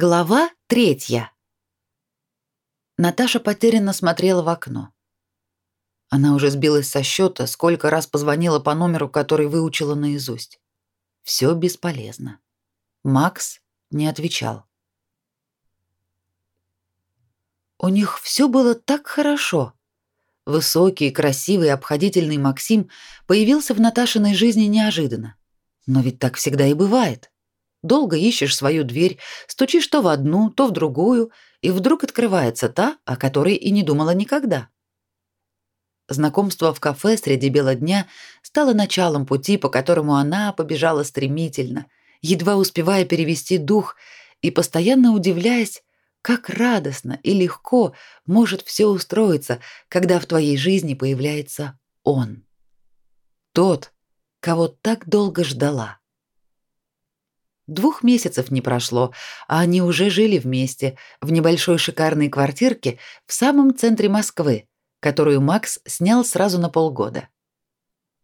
Глава третья. Наташа потерянно смотрела в окно. Она уже сбилась со счета, сколько раз позвонила по номеру, который выучила наизусть. Все бесполезно. Макс не отвечал. У них все было так хорошо. Высокий, красивый, обходительный Максим появился в Наташиной жизни неожиданно. Но ведь так всегда и бывает. Долго ищешь свою дверь, стучишь то в одну, то в другую, и вдруг открывается та, о которой и не думала никогда. Знакомство в кафе среди бела дня стало началом пути, по которому она побежала стремительно, едва успевая перевести дух и постоянно удивляясь, как радостно и легко может все устроиться, когда в твоей жизни появляется он. Тот, кого так долго ждала. Двух месяцев не прошло, а они уже жили вместе в небольшой шикарной квартирке в самом центре Москвы, которую Макс снял сразу на полгода.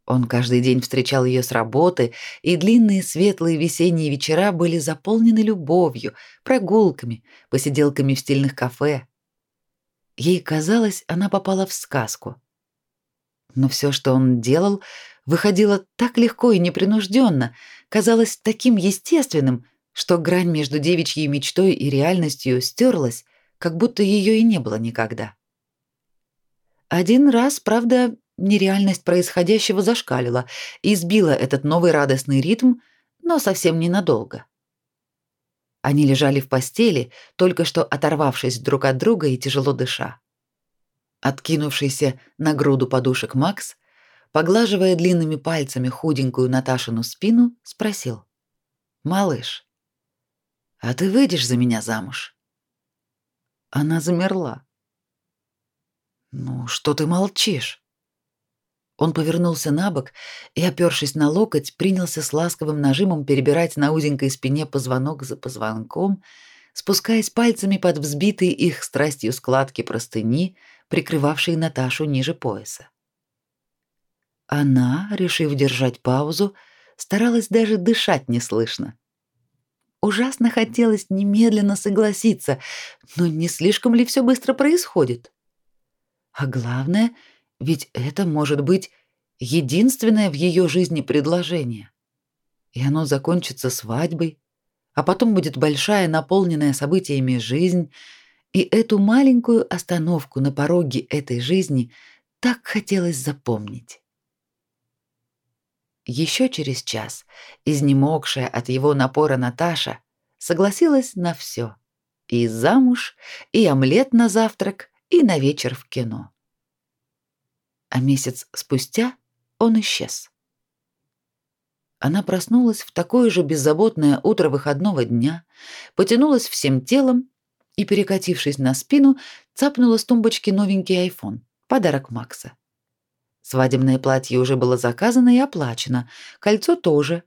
Он каждый день встречал ее с работы, и длинные светлые весенние вечера были заполнены любовью, прогулками, посиделками в стильных кафе. Ей казалось, она попала в сказку. Но все, что он делал, выходило так легко и непринужденно, казалось таким естественным, что грань между девичьей мечтой и реальностью стерлась, как будто ее и не было никогда. Один раз, правда, нереальность происходящего зашкалила и сбила этот новый радостный ритм, но совсем ненадолго. Они лежали в постели, только что оторвавшись друг от друга и тяжело дыша. Откинувшийся на груду подушек Макс поглаживая длинными пальцами худенькую Наташину спину, спросил: "Малыш, а ты выйдешь за меня замуж?" Она замерла. "Ну, что ты молчишь?" Он повернулся на бок и, опёршись на локоть, принялся с ласковым нажимом перебирать на узенькой спине позвонок за позвонком, спускаясь пальцами под взбитые их страстью складки простыни, прикрывавшие Наташу ниже пояса. Она, решив держать паузу, старалась даже дышать неслышно. Ужасно хотелось немедленно согласиться, но не слишком ли все быстро происходит? А главное, ведь это может быть единственное в ее жизни предложение. И оно закончится свадьбой, а потом будет большая, наполненная событиями жизнь, и эту маленькую остановку на пороге этой жизни так хотелось запомнить. Еще через час, изнемогшая от его напора Наташа, согласилась на все: и замуж, и омлет на завтрак, и на вечер в кино. А месяц спустя он исчез. Она проснулась в такое же беззаботное утро выходного дня, потянулась всем телом и, перекатившись на спину, цапнула с тумбочки новенький айфон, подарок Макса. Свадебное платье уже было заказано и оплачено, кольцо тоже.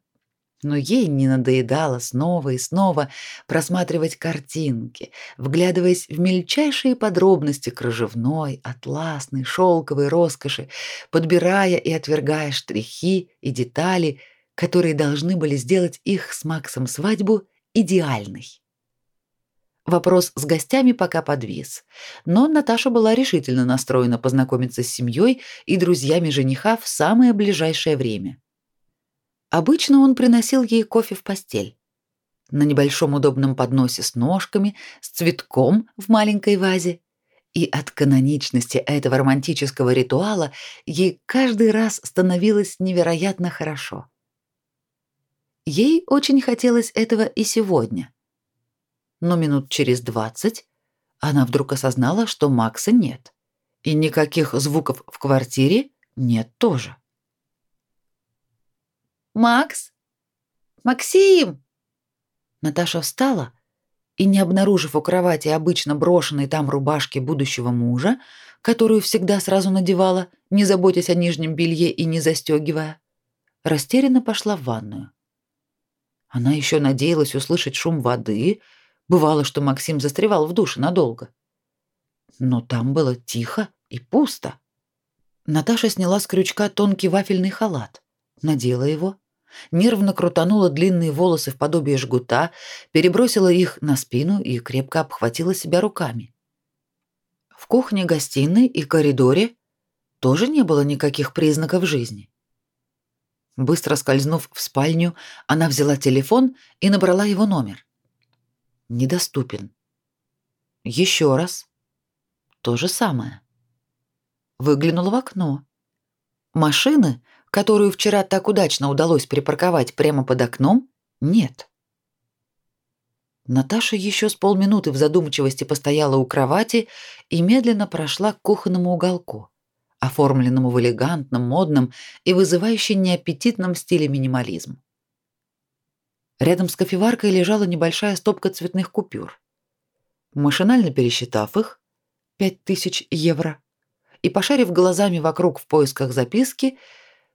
Но ей не надоедало снова и снова просматривать картинки, вглядываясь в мельчайшие подробности кружевной, атласной, шелковой роскоши, подбирая и отвергая штрихи и детали, которые должны были сделать их с Максом свадьбу идеальной. Вопрос с гостями пока подвис, но Наташа была решительно настроена познакомиться с семьей и друзьями жениха в самое ближайшее время. Обычно он приносил ей кофе в постель. На небольшом удобном подносе с ножками, с цветком в маленькой вазе. И от каноничности этого романтического ритуала ей каждый раз становилось невероятно хорошо. Ей очень хотелось этого и сегодня но минут через двадцать она вдруг осознала, что Макса нет. И никаких звуков в квартире нет тоже. «Макс? Максим!» Наташа встала и, не обнаружив у кровати обычно брошенной там рубашки будущего мужа, которую всегда сразу надевала, не заботясь о нижнем белье и не застегивая, растерянно пошла в ванную. Она еще надеялась услышать шум воды, Бывало, что Максим застревал в душе надолго. Но там было тихо и пусто. Наташа сняла с крючка тонкий вафельный халат, надела его, нервно крутанула длинные волосы в подобие жгута, перебросила их на спину и крепко обхватила себя руками. В кухне, гостиной и коридоре тоже не было никаких признаков жизни. Быстро скользнув в спальню, она взяла телефон и набрала его номер. Недоступен. Еще раз. То же самое. Выглянула в окно. Машины, которую вчера так удачно удалось припарковать прямо под окном, нет. Наташа еще с полминуты в задумчивости постояла у кровати и медленно прошла к кухонному уголку, оформленному в элегантном, модном и вызывающе неаппетитном стиле минимализм. Рядом с кофеваркой лежала небольшая стопка цветных купюр. Машинально пересчитав их, пять тысяч евро, и пошарив глазами вокруг в поисках записки,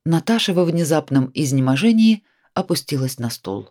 Наташа во внезапном изнеможении опустилась на стул.